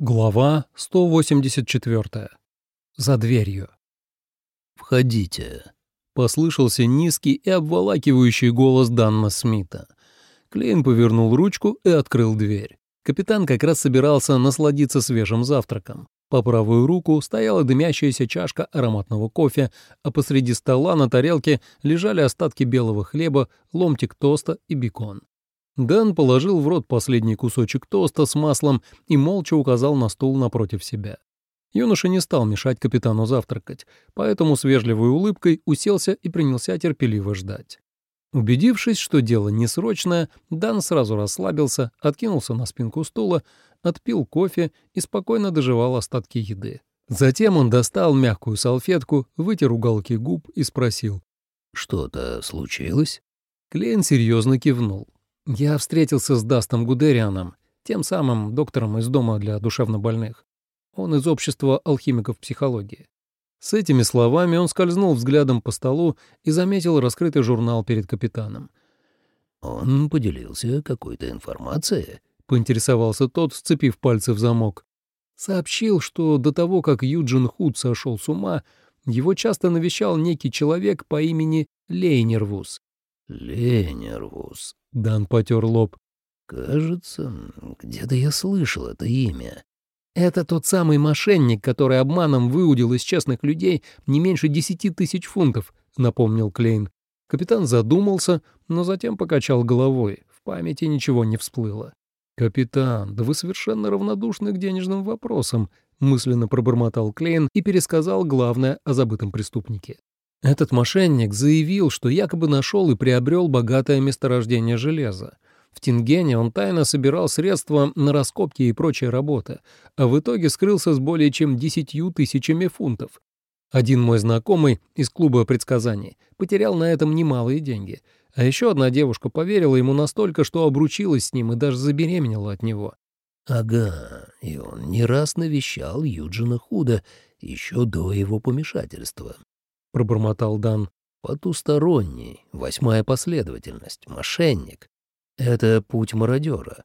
Глава 184. За дверью. «Входите», — послышался низкий и обволакивающий голос Данна Смита. Клейн повернул ручку и открыл дверь. Капитан как раз собирался насладиться свежим завтраком. По правую руку стояла дымящаяся чашка ароматного кофе, а посреди стола на тарелке лежали остатки белого хлеба, ломтик тоста и бекон. Дэн положил в рот последний кусочек тоста с маслом и молча указал на стул напротив себя. Юноша не стал мешать капитану завтракать, поэтому с вежливой улыбкой уселся и принялся терпеливо ждать. Убедившись, что дело не срочное, Дан сразу расслабился, откинулся на спинку стула, отпил кофе и спокойно доживал остатки еды. Затем он достал мягкую салфетку, вытер уголки губ и спросил. «Что-то случилось?» Клейн серьезно кивнул. Я встретился с Дастом Гудерианом, тем самым доктором из дома для душевнобольных. Он из общества алхимиков психологии. С этими словами он скользнул взглядом по столу и заметил раскрытый журнал перед капитаном. «Он поделился какой-то информацией?» — поинтересовался тот, сцепив пальцы в замок. Сообщил, что до того, как Юджин Худ сошел с ума, его часто навещал некий человек по имени Лейнервус. «Лейнервус», Дан потер лоб. «Кажется, где-то я слышал это имя». «Это тот самый мошенник, который обманом выудил из честных людей не меньше десяти тысяч фунтов», — напомнил Клейн. Капитан задумался, но затем покачал головой. В памяти ничего не всплыло. «Капитан, да вы совершенно равнодушны к денежным вопросам», — мысленно пробормотал Клейн и пересказал главное о забытом преступнике. Этот мошенник заявил, что якобы нашел и приобрел богатое месторождение железа. В Тингене он тайно собирал средства на раскопки и прочие работы, а в итоге скрылся с более чем десятью тысячами фунтов. Один мой знакомый из клуба предсказаний потерял на этом немалые деньги, а еще одна девушка поверила ему настолько, что обручилась с ним и даже забеременела от него. Ага, и он не раз навещал Юджина Худа еще до его помешательства. — пробормотал Дан. «Потусторонний, восьмая последовательность, мошенник. Это путь мародера».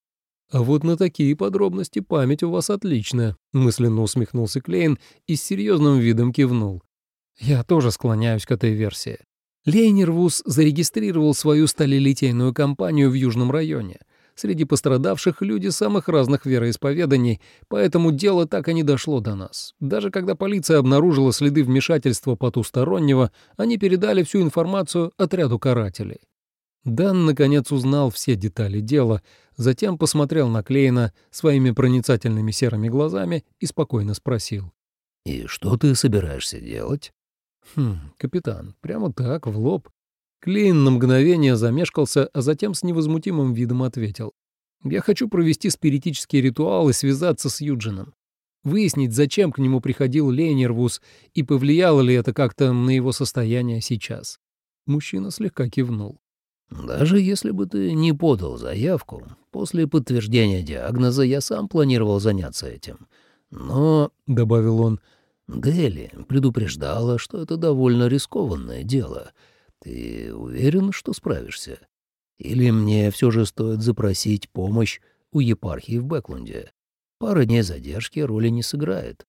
«А вот на такие подробности память у вас отличная», — мысленно усмехнулся Клейн и с серьезным видом кивнул. «Я тоже склоняюсь к этой версии. Лейнервуз зарегистрировал свою сталелитейную компанию в Южном районе — Среди пострадавших люди самых разных вероисповеданий, поэтому дело так и не дошло до нас. Даже когда полиция обнаружила следы вмешательства потустороннего, они передали всю информацию отряду карателей. Дан, наконец, узнал все детали дела, затем посмотрел на Клейна своими проницательными серыми глазами и спокойно спросил. «И что ты собираешься делать?» «Хм, капитан, прямо так, в лоб. Клейн на мгновение замешкался, а затем с невозмутимым видом ответил. «Я хочу провести спиритический ритуал и связаться с Юджином. Выяснить, зачем к нему приходил Лейнервус и повлияло ли это как-то на его состояние сейчас». Мужчина слегка кивнул. «Даже если бы ты не подал заявку, после подтверждения диагноза я сам планировал заняться этим. Но, — добавил он, — Дели предупреждала, что это довольно рискованное дело — ты уверен, что справишься? Или мне все же стоит запросить помощь у епархии в Бэклунде? Пара дней задержки роли не сыграет.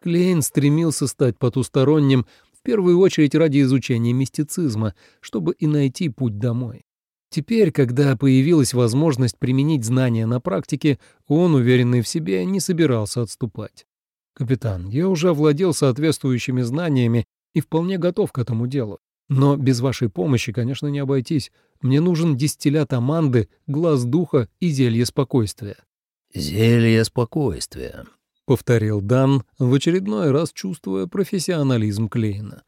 Клейн стремился стать потусторонним в первую очередь ради изучения мистицизма, чтобы и найти путь домой. Теперь, когда появилась возможность применить знания на практике, он, уверенный в себе, не собирался отступать. «Капитан, я уже овладел соответствующими знаниями и вполне готов к этому делу. Но без вашей помощи, конечно, не обойтись. Мне нужен дистиллят аманды, глаз духа и зелье спокойствия». «Зелье спокойствия», — повторил Дан, в очередной раз чувствуя профессионализм Клейна.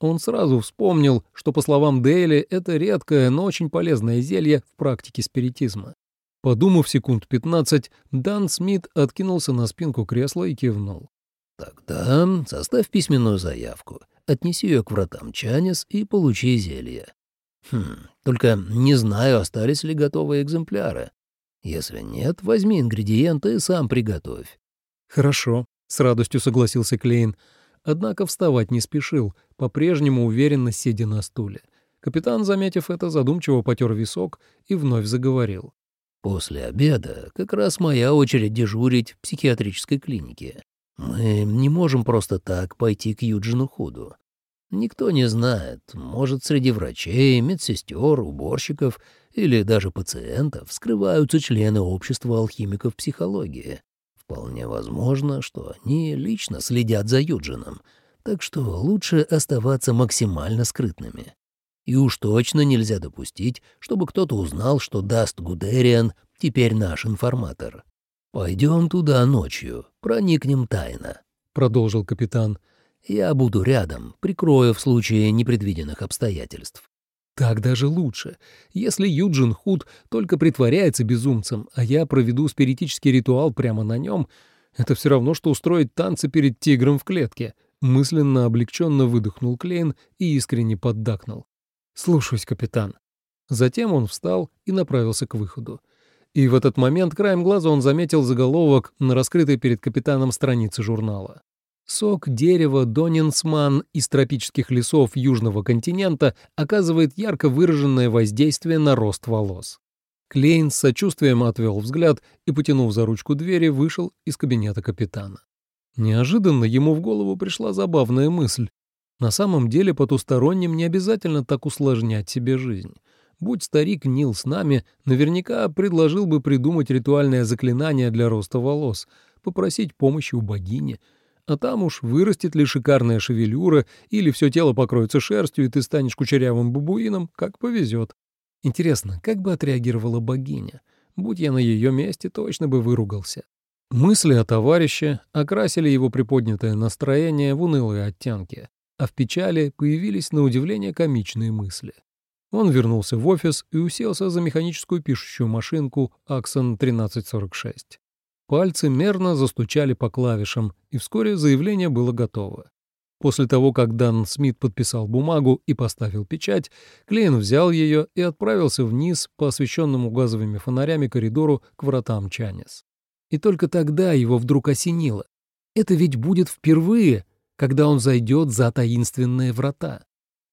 Он сразу вспомнил, что, по словам Дейли, это редкое, но очень полезное зелье в практике спиритизма. Подумав секунд пятнадцать, Дан Смит откинулся на спинку кресла и кивнул. «Тогда составь письменную заявку отнеси ее к вратам Чанис и получи зелье. Хм, только не знаю, остались ли готовые экземпляры. Если нет, возьми ингредиенты и сам приготовь. Хорошо, с радостью согласился Клейн. Однако вставать не спешил, по-прежнему уверенно сидя на стуле. Капитан, заметив это, задумчиво потер висок и вновь заговорил. После обеда как раз моя очередь дежурить в психиатрической клинике. Мы не можем просто так пойти к Юджину Худу. Никто не знает, может, среди врачей, медсестер, уборщиков или даже пациентов скрываются члены общества алхимиков психологии. Вполне возможно, что они лично следят за Юджином, так что лучше оставаться максимально скрытными. И уж точно нельзя допустить, чтобы кто-то узнал, что Даст Гудериан теперь наш информатор. «Пойдем туда ночью, проникнем тайно», — продолжил капитан. «Я буду рядом, прикрою в случае непредвиденных обстоятельств». Так даже лучше. Если Юджин Худ только притворяется безумцем, а я проведу спиритический ритуал прямо на нем, это все равно, что устроить танцы перед тигром в клетке. Мысленно облегченно выдохнул Клейн и искренне поддакнул. «Слушаюсь, капитан». Затем он встал и направился к выходу. И в этот момент краем глаза он заметил заголовок на раскрытой перед капитаном странице журнала. Сок дерева Донинсман из тропических лесов Южного континента оказывает ярко выраженное воздействие на рост волос. Клейн с сочувствием отвел взгляд и, потянув за ручку двери, вышел из кабинета капитана. Неожиданно ему в голову пришла забавная мысль. На самом деле потусторонним не обязательно так усложнять себе жизнь. Будь старик Нил с нами, наверняка предложил бы придумать ритуальное заклинание для роста волос, попросить помощи у богини, а там уж вырастет ли шикарная шевелюра или все тело покроется шерстью, и ты станешь кучерявым бабуином, как повезет. Интересно, как бы отреагировала богиня? Будь я на ее месте, точно бы выругался. Мысли о товарище окрасили его приподнятое настроение в унылые оттенки а в печали появились на удивление комичные мысли. Он вернулся в офис и уселся за механическую пишущую машинку Axon 1346. Пальцы мерно застучали по клавишам, и вскоре заявление было готово. После того, как Дан Смит подписал бумагу и поставил печать, Клейн взял ее и отправился вниз по освещенному газовыми фонарями коридору к вратам Чанис. И только тогда его вдруг осенило. Это ведь будет впервые, когда он зайдет за таинственные врата.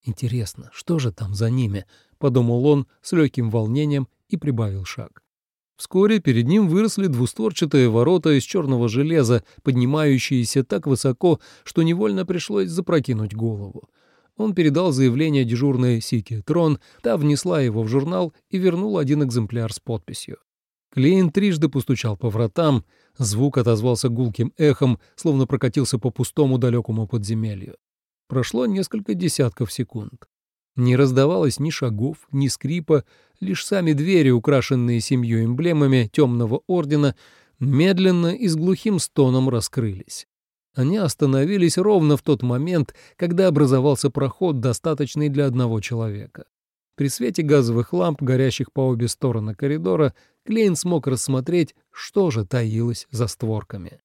Интересно, что же там за ними? Подумал он с легким волнением и прибавил шаг. Вскоре перед ним выросли двустворчатые ворота из черного железа, поднимающиеся так высоко, что невольно пришлось запрокинуть голову. Он передал заявление дежурной Сики Трон, та внесла его в журнал и вернул один экземпляр с подписью. Клейн трижды постучал по вратам, звук отозвался гулким эхом, словно прокатился по пустому далекому подземелью. Прошло несколько десятков секунд. Не раздавалось ни шагов, ни скрипа, лишь сами двери, украшенные семью эмблемами темного ордена, медленно и с глухим стоном раскрылись. Они остановились ровно в тот момент, когда образовался проход, достаточный для одного человека. При свете газовых ламп, горящих по обе стороны коридора, Клейн смог рассмотреть, что же таилось за створками.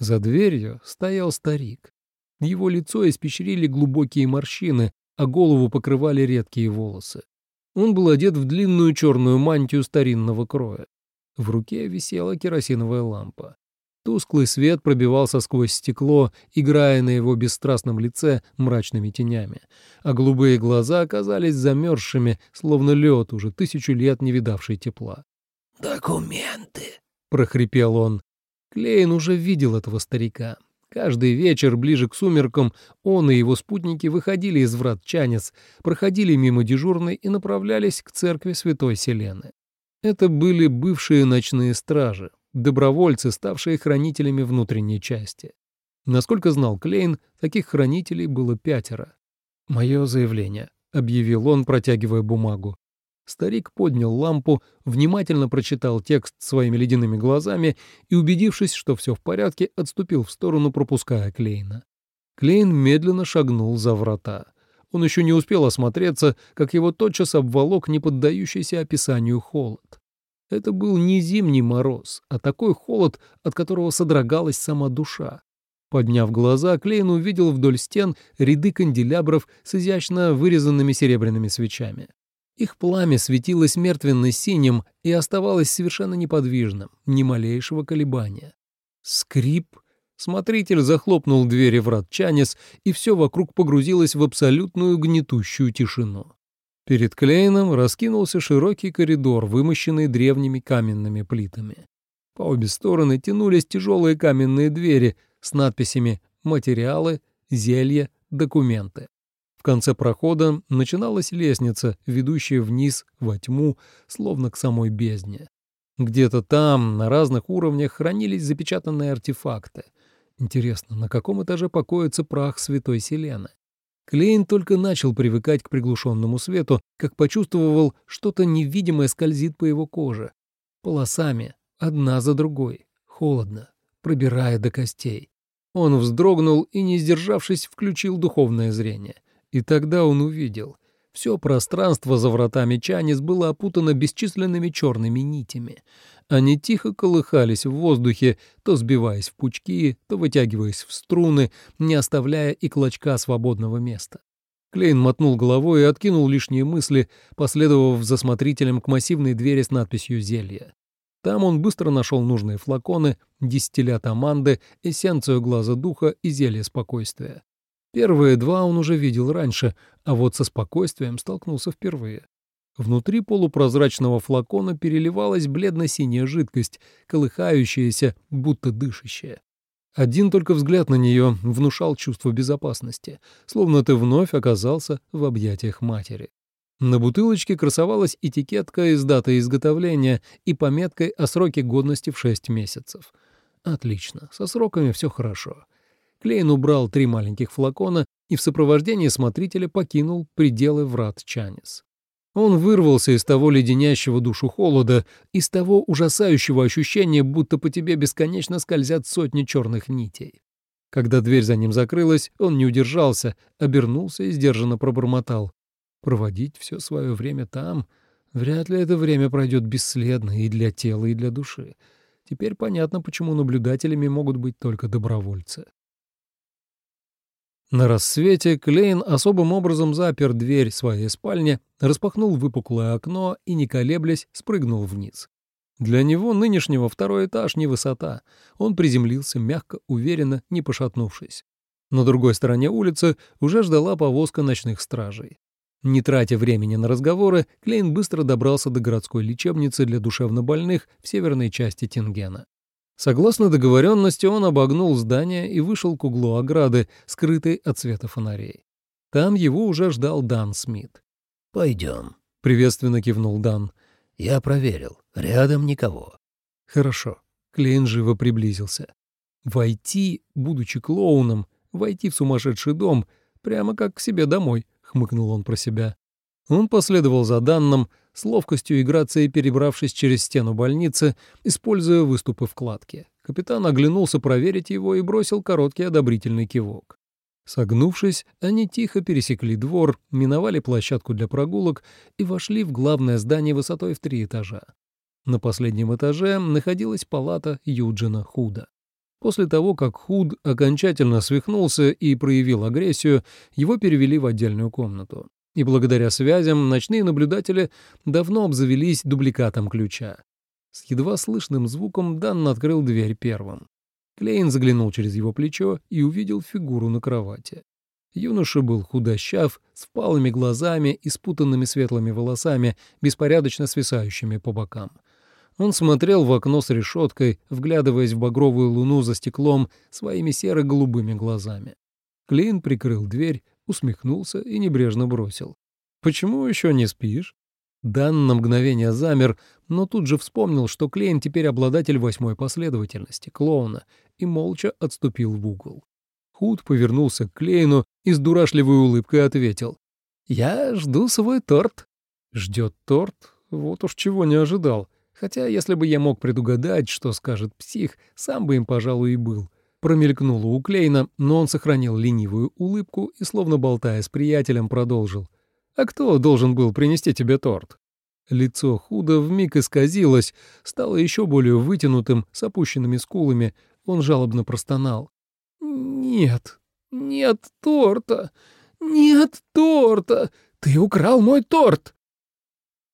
За дверью стоял старик. Его лицо испещрили глубокие морщины, а голову покрывали редкие волосы. Он был одет в длинную черную мантию старинного кроя. В руке висела керосиновая лампа. Тусклый свет пробивался сквозь стекло, играя на его бесстрастном лице мрачными тенями, а голубые глаза оказались замерзшими, словно лед, уже тысячу лет не видавший тепла. «Документы», — прохрипел он. Клейн уже видел этого старика. Каждый вечер ближе к сумеркам он и его спутники выходили из врат Чанец, проходили мимо дежурной и направлялись к церкви Святой Селены. Это были бывшие ночные стражи, добровольцы, ставшие хранителями внутренней части. Насколько знал Клейн, таких хранителей было пятеро. «Мое заявление», — объявил он, протягивая бумагу. Старик поднял лампу, внимательно прочитал текст своими ледяными глазами и, убедившись, что все в порядке, отступил в сторону, пропуская Клейна. Клейн медленно шагнул за врата. Он еще не успел осмотреться, как его тотчас обволок неподдающийся описанию холод. Это был не зимний мороз, а такой холод, от которого содрогалась сама душа. Подняв глаза, Клейн увидел вдоль стен ряды канделябров с изящно вырезанными серебряными свечами. Их пламя светилось мертвенно-синим и оставалось совершенно неподвижным, ни малейшего колебания. Скрип. Смотритель захлопнул двери врат Чанис, и все вокруг погрузилось в абсолютную гнетущую тишину. Перед Клейном раскинулся широкий коридор, вымощенный древними каменными плитами. По обе стороны тянулись тяжелые каменные двери с надписями «Материалы», «Зелья», «Документы». В конце прохода начиналась лестница, ведущая вниз во тьму, словно к самой бездне. Где-то там, на разных уровнях, хранились запечатанные артефакты. Интересно, на каком этаже покоится прах Святой Селены? Клейн только начал привыкать к приглушенному свету, как почувствовал, что-то невидимое скользит по его коже. Полосами, одна за другой, холодно, пробирая до костей. Он вздрогнул и, не сдержавшись, включил духовное зрение. И тогда он увидел. Все пространство за вратами Чанис было опутано бесчисленными черными нитями. Они тихо колыхались в воздухе, то сбиваясь в пучки, то вытягиваясь в струны, не оставляя и клочка свободного места. Клейн мотнул головой и откинул лишние мысли, последовав за смотрителем к массивной двери с надписью «Зелье». Там он быстро нашел нужные флаконы, дистиллят аманды, эссенцию глаза духа и зелье спокойствия. Первые два он уже видел раньше, а вот со спокойствием столкнулся впервые. Внутри полупрозрачного флакона переливалась бледно-синяя жидкость, колыхающаяся, будто дышащая. Один только взгляд на нее внушал чувство безопасности, словно ты вновь оказался в объятиях матери. На бутылочке красовалась этикетка из даты изготовления и пометкой о сроке годности в 6 месяцев. Отлично, со сроками все хорошо. Клейн убрал три маленьких флакона и в сопровождении смотрителя покинул пределы врат Чанис. Он вырвался из того леденящего душу холода, из того ужасающего ощущения, будто по тебе бесконечно скользят сотни черных нитей. Когда дверь за ним закрылась, он не удержался, обернулся и сдержанно пробормотал. Проводить все свое время там, вряд ли это время пройдет бесследно и для тела, и для души. Теперь понятно, почему наблюдателями могут быть только добровольцы. На рассвете Клейн особым образом запер дверь своей спальни, распахнул выпуклое окно и, не колеблясь, спрыгнул вниз. Для него нынешнего второй этаж не высота. Он приземлился мягко, уверенно, не пошатнувшись. На другой стороне улицы уже ждала повозка ночных стражей. Не тратя времени на разговоры, Клейн быстро добрался до городской лечебницы для душевнобольных в северной части Тингена. Согласно договоренности, он обогнул здание и вышел к углу ограды, скрытой от света фонарей. Там его уже ждал Дан Смит. «Пойдем», — приветственно кивнул Дан. «Я проверил. Рядом никого». «Хорошо». Клейн живо приблизился. «Войти, будучи клоуном, войти в сумасшедший дом, прямо как к себе домой», — хмыкнул он про себя. Он последовал за Данном, с ловкостью и грацией перебравшись через стену больницы, используя выступы вкладки. Капитан оглянулся проверить его и бросил короткий одобрительный кивок. Согнувшись, они тихо пересекли двор, миновали площадку для прогулок и вошли в главное здание высотой в три этажа. На последнем этаже находилась палата Юджина Худа. После того, как Худ окончательно свихнулся и проявил агрессию, его перевели в отдельную комнату и благодаря связям ночные наблюдатели давно обзавелись дубликатом ключа. С едва слышным звуком Дан открыл дверь первым. Клейн заглянул через его плечо и увидел фигуру на кровати. Юноша был худощав, с впалыми глазами и спутанными светлыми волосами, беспорядочно свисающими по бокам. Он смотрел в окно с решеткой, вглядываясь в багровую луну за стеклом своими серо-голубыми глазами. Клейн прикрыл дверь, усмехнулся и небрежно бросил. «Почему еще не спишь?» Дан на мгновение замер, но тут же вспомнил, что Клейн теперь обладатель восьмой последовательности, клоуна, и молча отступил в угол. Худ повернулся к Клейну и с дурашливой улыбкой ответил. «Я жду свой торт». «Ждет торт? Вот уж чего не ожидал. Хотя, если бы я мог предугадать, что скажет псих, сам бы им, пожалуй, и был промелькнуло у Клейна, но он сохранил ленивую улыбку и, словно болтая с приятелем, продолжил. «А кто должен был принести тебе торт?» Лицо худо вмиг исказилось, стало еще более вытянутым, с опущенными скулами. Он жалобно простонал. «Нет, нет торта! Нет торта! Ты украл мой торт!»